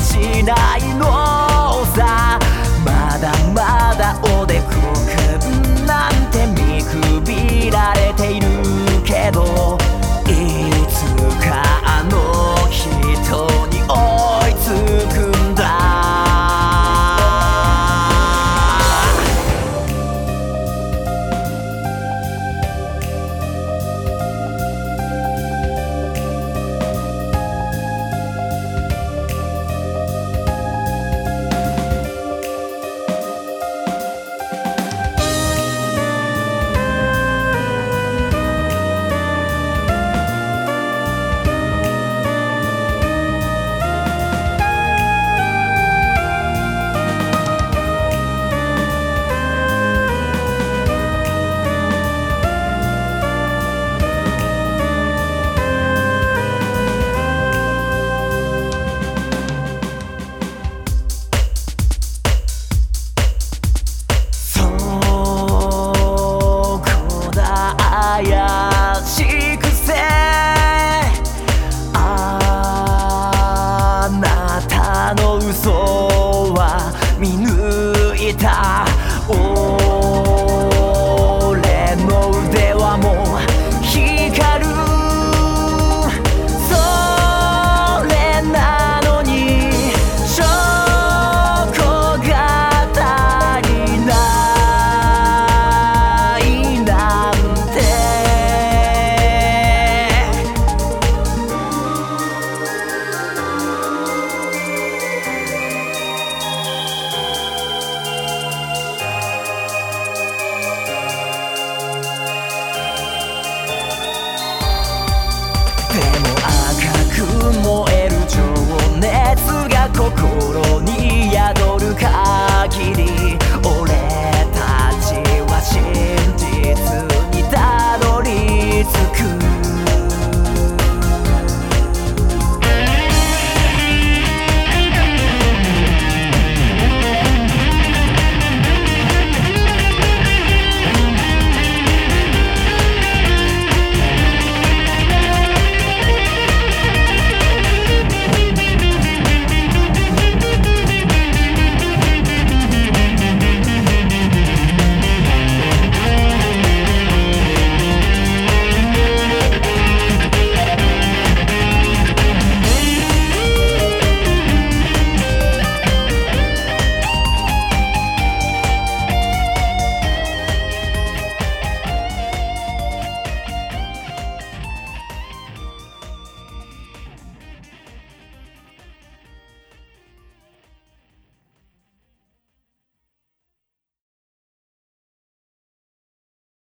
しないの 다